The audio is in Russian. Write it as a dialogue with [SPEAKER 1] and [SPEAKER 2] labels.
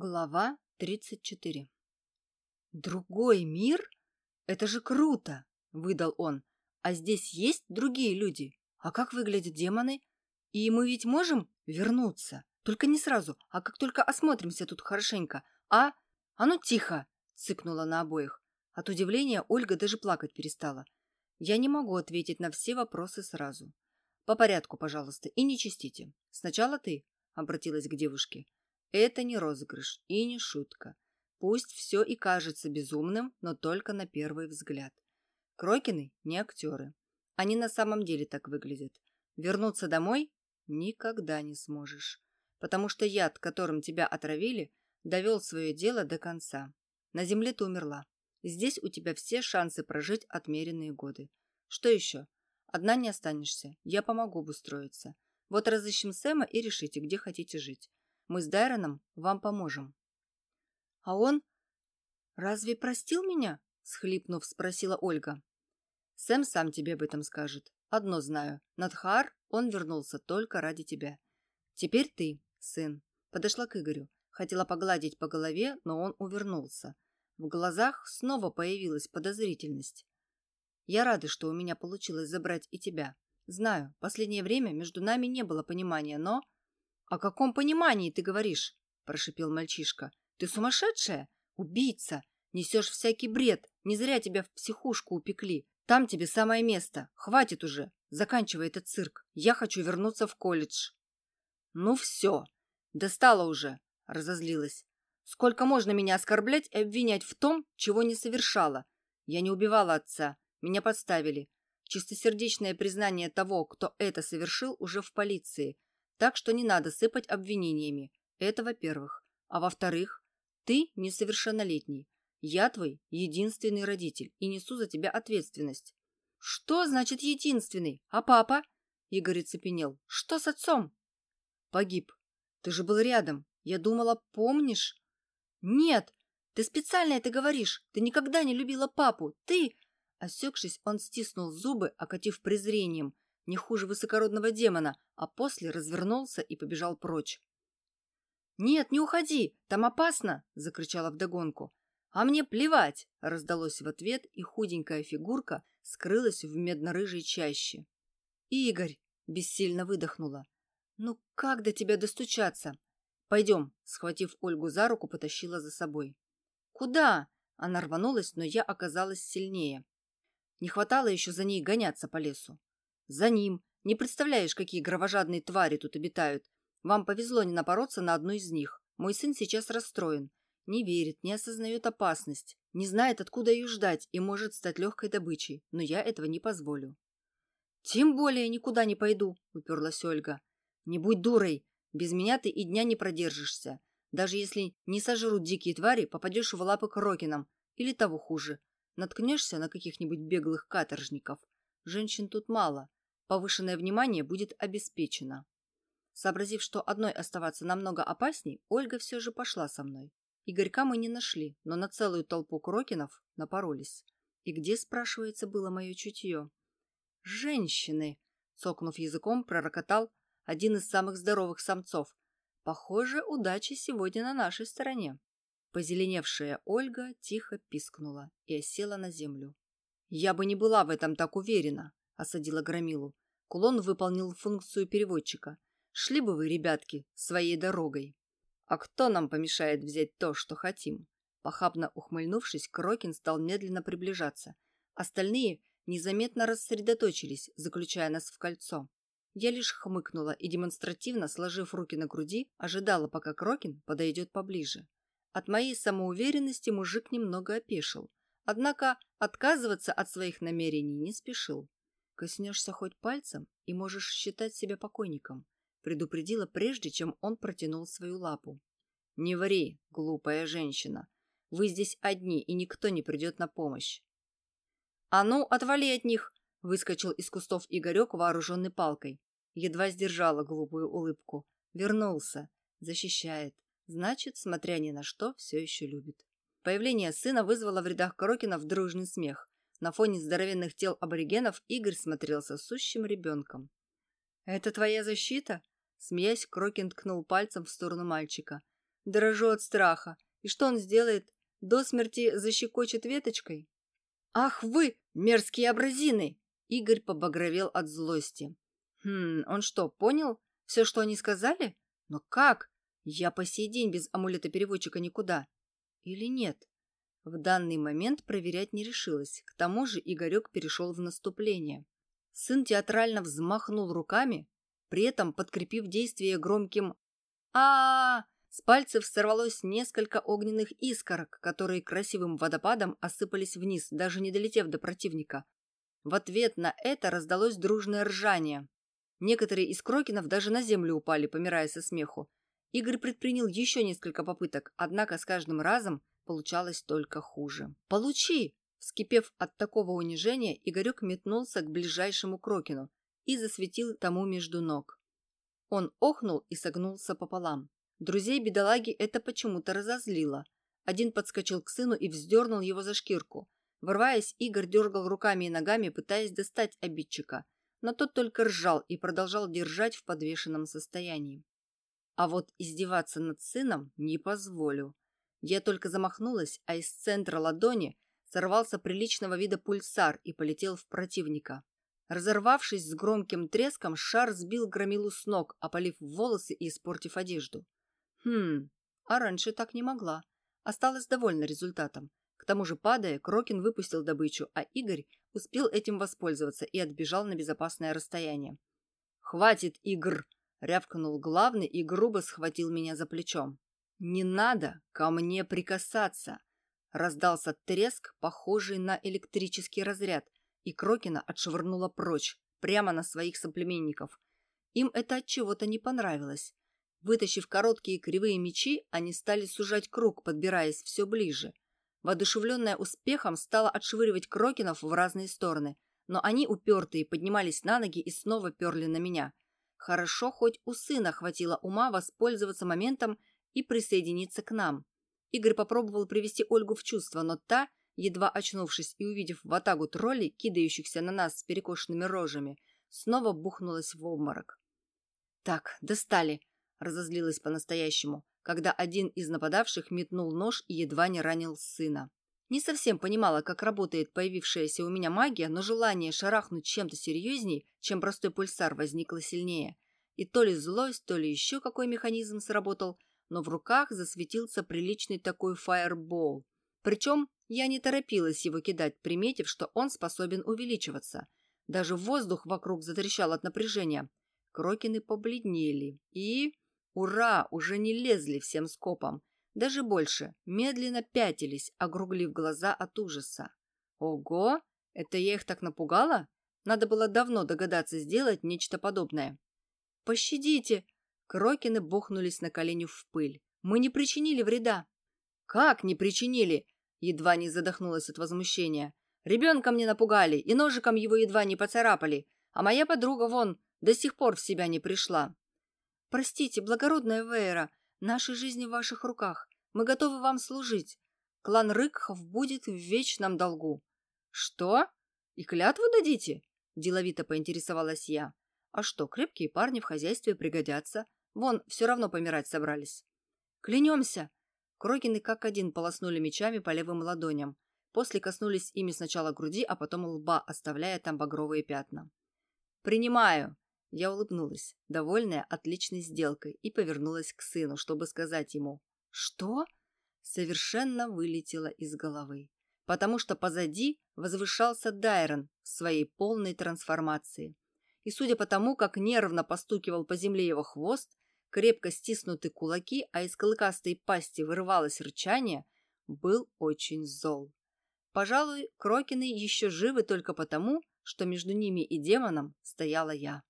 [SPEAKER 1] Глава 34 «Другой мир? Это же круто!» – выдал он. «А здесь есть другие люди? А как выглядят демоны? И мы ведь можем вернуться? Только не сразу, а как только осмотримся тут хорошенько. А? А ну тихо!» – цыкнула на обоих. От удивления Ольга даже плакать перестала. «Я не могу ответить на все вопросы сразу. По порядку, пожалуйста, и не чистите. Сначала ты», – обратилась к девушке. Это не розыгрыш и не шутка. Пусть все и кажется безумным, но только на первый взгляд. Крокины не актеры. Они на самом деле так выглядят. Вернуться домой никогда не сможешь. Потому что яд, которым тебя отравили, довел свое дело до конца. На земле ты умерла. Здесь у тебя все шансы прожить отмеренные годы. Что еще? Одна не останешься. Я помогу обустроиться. Вот разыщем Сэма и решите, где хотите жить. Мы с Дайроном вам поможем». «А он разве простил меня?» – схлипнув, спросила Ольга. «Сэм сам тебе об этом скажет. Одно знаю. Надхар, он вернулся только ради тебя. Теперь ты, сын». Подошла к Игорю. Хотела погладить по голове, но он увернулся. В глазах снова появилась подозрительность. «Я рада, что у меня получилось забрать и тебя. Знаю, последнее время между нами не было понимания, но...» «О каком понимании ты говоришь?» – прошипел мальчишка. «Ты сумасшедшая? Убийца! Несешь всякий бред! Не зря тебя в психушку упекли. Там тебе самое место. Хватит уже. Заканчивай этот цирк. Я хочу вернуться в колледж». «Ну все. Достала уже», – разозлилась. «Сколько можно меня оскорблять и обвинять в том, чего не совершала? Я не убивала отца. Меня подставили. Чистосердечное признание того, кто это совершил, уже в полиции. Так что не надо сыпать обвинениями. Это во-первых. А во-вторых, ты несовершеннолетний. Я твой единственный родитель и несу за тебя ответственность. Что значит единственный? А папа? Игорь цепенел. Что с отцом? Погиб. Ты же был рядом. Я думала, помнишь? Нет, ты специально это говоришь. Ты никогда не любила папу. Ты... Осекшись, он стиснул зубы, окатив презрением – не хуже высокородного демона, а после развернулся и побежал прочь. «Нет, не уходи, там опасно!» – закричала вдогонку. «А мне плевать!» – раздалось в ответ, и худенькая фигурка скрылась в медно-рыжей чаще. «Игорь!» – бессильно выдохнула. «Ну как до тебя достучаться?» «Пойдем!» – схватив Ольгу за руку, потащила за собой. «Куда?» – она рванулась, но я оказалась сильнее. Не хватало еще за ней гоняться по лесу. За ним. Не представляешь, какие кровожадные твари тут обитают. Вам повезло не напороться на одну из них. Мой сын сейчас расстроен. Не верит, не осознает опасность. Не знает, откуда ее ждать и может стать легкой добычей. Но я этого не позволю. «Тем более никуда не пойду», — уперлась Ольга. «Не будь дурой. Без меня ты и дня не продержишься. Даже если не сожрут дикие твари, попадешь в лапы к Рокинам. Или того хуже. Наткнешься на каких-нибудь беглых каторжников. Женщин тут мало. Повышенное внимание будет обеспечено. Сообразив, что одной оставаться намного опасней, Ольга все же пошла со мной. Игорька мы не нашли, но на целую толпу крокинов напоролись. И где, спрашивается, было мое чутье? «Женщины!» — цокнув языком, пророкотал один из самых здоровых самцов. «Похоже, удача сегодня на нашей стороне». Позеленевшая Ольга тихо пискнула и осела на землю. «Я бы не была в этом так уверена», осадила Громилу. Кулон выполнил функцию переводчика. Шли бы вы, ребятки, своей дорогой. А кто нам помешает взять то, что хотим? Похабно ухмыльнувшись, Крокин стал медленно приближаться. Остальные незаметно рассредоточились, заключая нас в кольцо. Я лишь хмыкнула и, демонстративно сложив руки на груди, ожидала, пока Крокин подойдет поближе. От моей самоуверенности мужик немного опешил. Однако отказываться от своих намерений не спешил. Коснешься хоть пальцем и можешь считать себя покойником, предупредила прежде, чем он протянул свою лапу. Не ври, глупая женщина. Вы здесь одни, и никто не придет на помощь. А ну, отвали от них! Выскочил из кустов Игорек, вооруженный палкой. Едва сдержала глупую улыбку. Вернулся. Защищает. Значит, смотря ни на что, все еще любит. Появление сына вызвало в рядах Корокина дружный смех. На фоне здоровенных тел аборигенов Игорь смотрелся сущим ребенком. «Это твоя защита?» Смеясь, Крокин ткнул пальцем в сторону мальчика. Дрожу от страха. И что он сделает? До смерти защекочет веточкой? Ах вы, мерзкие абразины! Игорь побагровел от злости. Хм, он что, понял все, что они сказали? Но как? Я по сей день без амулета-переводчика никуда. Или нет? В данный момент проверять не решилась. К тому же Игорек перешел в наступление. Сын театрально взмахнул руками, при этом подкрепив действие громким а, -а, -а С пальцев сорвалось несколько огненных искорок, которые красивым водопадом осыпались вниз, даже не долетев до противника. В ответ на это раздалось дружное ржание. Некоторые из крокинов даже на землю упали, помирая со смеху. Игорь предпринял еще несколько попыток, однако с каждым разом получалось только хуже. «Получи!» Вскипев от такого унижения, Игорек метнулся к ближайшему крокину и засветил тому между ног. Он охнул и согнулся пополам. Друзей бедолаги это почему-то разозлило. Один подскочил к сыну и вздернул его за шкирку. Ворваясь, Игорь дергал руками и ногами, пытаясь достать обидчика, но тот только ржал и продолжал держать в подвешенном состоянии. А вот издеваться над сыном не позволю. Я только замахнулась, а из центра ладони сорвался приличного вида пульсар и полетел в противника. Разорвавшись с громким треском, шар сбил громилу с ног, опалив волосы и испортив одежду. Хм, а раньше так не могла. Осталась довольна результатом. К тому же, падая, Крокин выпустил добычу, а Игорь успел этим воспользоваться и отбежал на безопасное расстояние. «Хватит игр!» рявкнул главный и грубо схватил меня за плечом. «Не надо ко мне прикасаться!» Раздался треск, похожий на электрический разряд, и Крокина отшвырнула прочь, прямо на своих соплеменников. Им это от чего-то не понравилось. Вытащив короткие кривые мечи, они стали сужать круг, подбираясь все ближе. Воодушевленная успехом, стала отшвыривать Крокинов в разные стороны, но они, упертые, поднимались на ноги и снова перли на меня – Хорошо, хоть у сына хватило ума воспользоваться моментом и присоединиться к нам. Игорь попробовал привести Ольгу в чувство, но та, едва очнувшись и увидев в атагу троллей, кидающихся на нас с перекошенными рожами, снова бухнулась в обморок. «Так, достали!» – разозлилась по-настоящему, когда один из нападавших метнул нож и едва не ранил сына. Не совсем понимала, как работает появившаяся у меня магия, но желание шарахнуть чем-то серьезней, чем простой пульсар, возникло сильнее. И то ли злость, то ли еще какой механизм сработал, но в руках засветился приличный такой фаербол. Причем я не торопилась его кидать, приметив, что он способен увеличиваться. Даже воздух вокруг затрещал от напряжения. Крокины побледнели и... Ура! Уже не лезли всем скопом. Даже больше, медленно пятились, округлив глаза от ужаса. Ого! Это я их так напугала? Надо было давно догадаться сделать нечто подобное. «Пощадите!» Крокины бухнулись на колени в пыль. «Мы не причинили вреда». «Как не причинили?» Едва не задохнулась от возмущения. «Ребенка мне напугали, и ножиком его едва не поцарапали, а моя подруга вон до сих пор в себя не пришла». «Простите, благородная Вейра, наши жизни в ваших руках. Мы готовы вам служить. Клан Рыкхов будет в вечном долгу». «Что? И клятву дадите?» – деловито поинтересовалась я. «А что, крепкие парни в хозяйстве пригодятся. Вон, все равно помирать собрались». «Клянемся!» Крокины как один полоснули мечами по левым ладоням. После коснулись ими сначала груди, а потом лба, оставляя там багровые пятна. «Принимаю!» Я улыбнулась, довольная отличной сделкой, и повернулась к сыну, чтобы сказать ему что? Совершенно вылетело из головы. Потому что позади возвышался Дайрон в своей полной трансформации. И судя по тому, как нервно постукивал по земле его хвост, крепко стиснуты кулаки, а из клыкастой пасти вырывалось рычание, был очень зол. Пожалуй, Крокины еще живы только потому, что между ними и демоном стояла я.